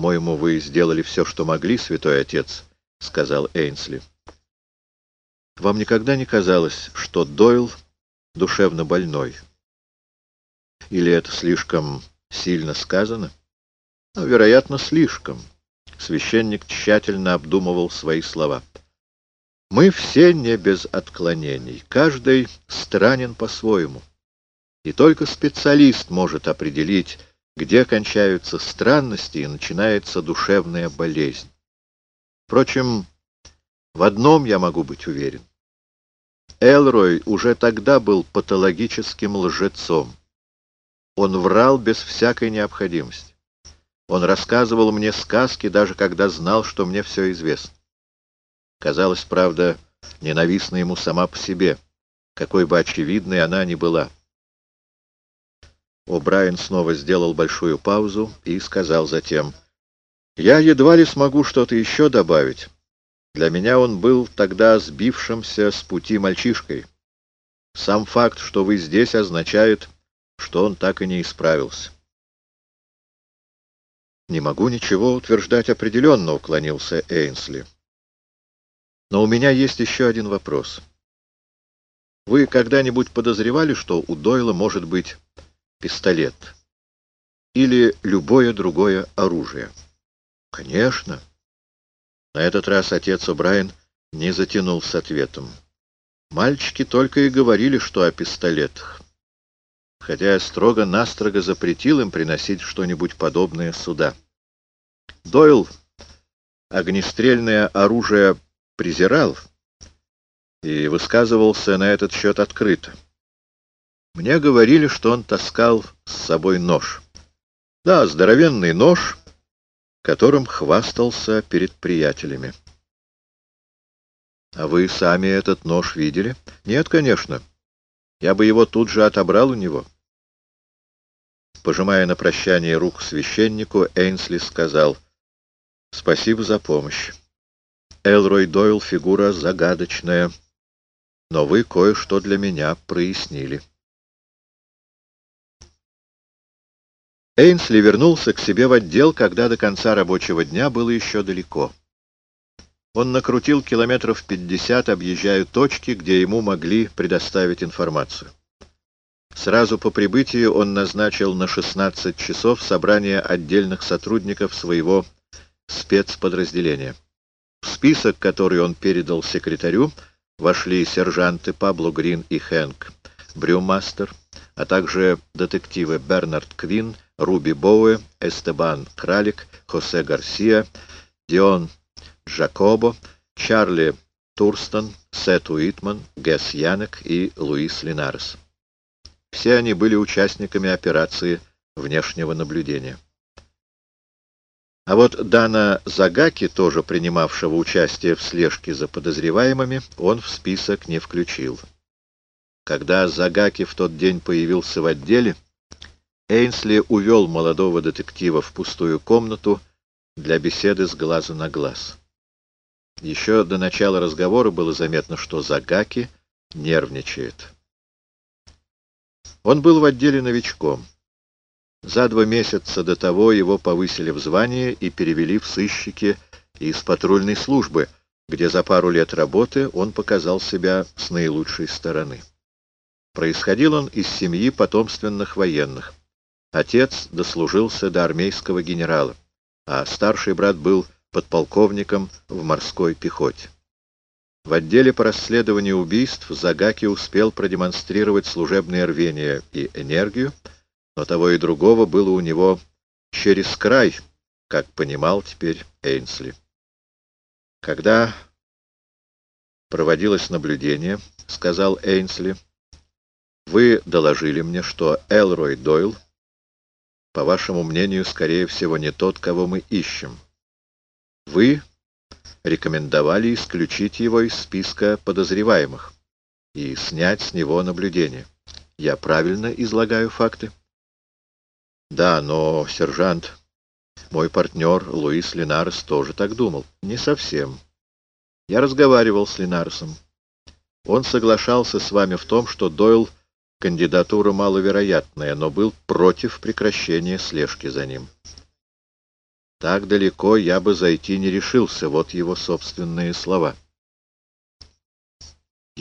«По-моему, вы сделали все, что могли, святой отец», — сказал Эйнсли. «Вам никогда не казалось, что Дойл душевно больной? Или это слишком сильно сказано?» ну, «Вероятно, слишком». Священник тщательно обдумывал свои слова. «Мы все не без отклонений, каждый странен по-своему. И только специалист может определить, где кончаются странности и начинается душевная болезнь. Впрочем, в одном я могу быть уверен. Элрой уже тогда был патологическим лжецом. Он врал без всякой необходимости. Он рассказывал мне сказки, даже когда знал, что мне все известно. Казалось, правда, ненавистна ему сама по себе, какой бы очевидной она ни была. О'Брайен снова сделал большую паузу и сказал затем, «Я едва ли смогу что-то еще добавить. Для меня он был тогда сбившимся с пути мальчишкой. Сам факт, что вы здесь, означает, что он так и не исправился». «Не могу ничего утверждать определенно», — уклонился Эйнсли. «Но у меня есть еще один вопрос. Вы когда-нибудь подозревали, что у Дойла может быть пистолет или любое другое оружие. Конечно. На этот раз отец О'Брайен не затянул с ответом. Мальчики только и говорили, что о пистолетах. Хотя я строго-настрого запретил им приносить что-нибудь подобное сюда. Дойл огнестрельное оружие презирал и высказывался на этот счет открыто. Мне говорили, что он таскал с собой нож. Да, здоровенный нож, которым хвастался перед приятелями. А вы сами этот нож видели? Нет, конечно. Я бы его тут же отобрал у него. Пожимая на прощание руку священнику, Эйнсли сказал, «Спасибо за помощь. Элрой Дойл — фигура загадочная, но вы кое-что для меня прояснили». Эйнсли вернулся к себе в отдел, когда до конца рабочего дня было еще далеко. Он накрутил километров пятьдесят, объезжая точки, где ему могли предоставить информацию. Сразу по прибытии он назначил на 16 часов собрание отдельных сотрудников своего спецподразделения. В список, который он передал секретарю, вошли сержанты Пабло Грин и Хэнк Брюмастер, а также детективы Бернард Квин, Руби Боуэ, Эстебан Кралик, Хосе Гарсия, Дион Джакобо, Чарли Турстон, Сет Уитман, Гэс Янек и Луис Линарес. Все они были участниками операции внешнего наблюдения. А вот Дана Загаки, тоже принимавшего участие в слежке за подозреваемыми, он в список не включил. Когда Загаки в тот день появился в отделе, Эйнсли увел молодого детектива в пустую комнату для беседы с глазу на глаз. Еще до начала разговора было заметно, что Загаки нервничает. Он был в отделе новичком. За два месяца до того его повысили в звание и перевели в сыщики из патрульной службы, где за пару лет работы он показал себя с наилучшей стороны. Происходил он из семьи потомственных военных. Отец дослужился до армейского генерала, а старший брат был подполковником в морской пехоте. В отделе по расследованию убийств Загаки успел продемонстрировать служебное рвение и энергию, но того и другого было у него через край, как понимал теперь Эйнсли. Когда проводилось наблюдение, сказал Эйнсли, вы доложили мне, что Элрой Дойл по вашему мнению, скорее всего, не тот, кого мы ищем. Вы рекомендовали исключить его из списка подозреваемых и снять с него наблюдение. Я правильно излагаю факты? Да, но, сержант, мой партнер Луис Ленарес тоже так думал. Не совсем. Я разговаривал с Ленаресом. Он соглашался с вами в том, что Дойл Кандидатура маловероятная, но был против прекращения слежки за ним. Так далеко я бы зайти не решился, вот его собственные слова.